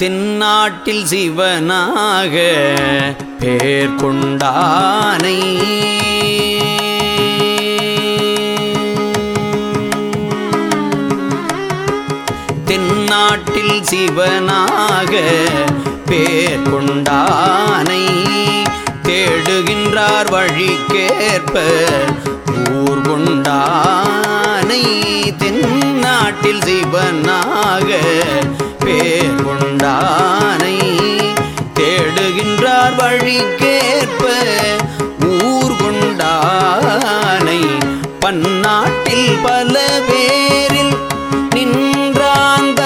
தென்னாட்டில் சிவனாக பேர் கொண்டானை தென்னாட்டில் சிவனாக பேர் கொண்டானை தேடுகின்றார் வழிக்கேற்ப தேடுகின்றார் ஊர் கொண்டானை பன்னாட்டில் பல பேரில் நின்றாந்தனை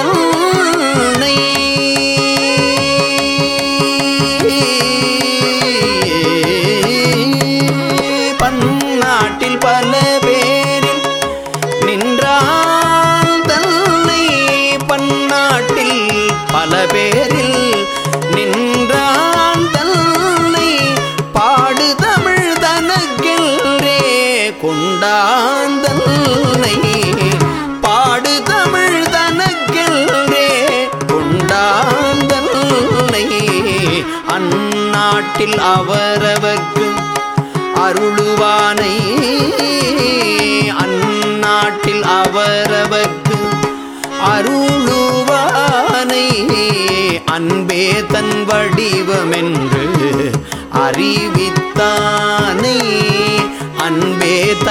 பன்னாட்டில் பல பேரில் நின்றான் பன்னாட்டில் பல பேர் கொண்டாந்தன்னை பாடு தமிழ் தனக்கென்றே கொண்டாந்தன்னை. அந்நாட்டில் அவரவர்க்கு அருளுவானை. அந்நாட்டில் அவரவர்க்கு அருளுவானை. அன்பே தன் வடிவமென்று அறிவித்தானை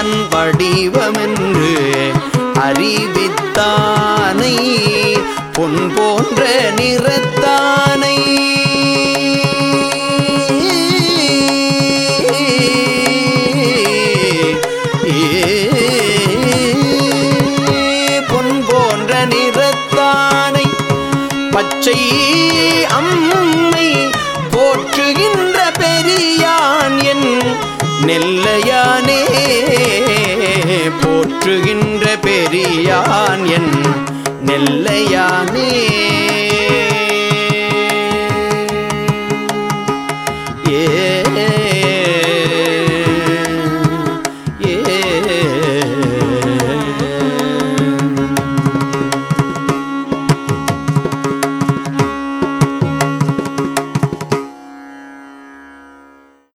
தன் வடிவமென்று அறிவித்தானை. பொன் போன்ற நிறத்தானை. பொன் போன்ற நிறத்தானை. பச்சை அம்மை போற்றுகின்ற பெரியான் என் நெல்லையானே. போற்றுகின்ற பெரியான் என் நெல்லையானே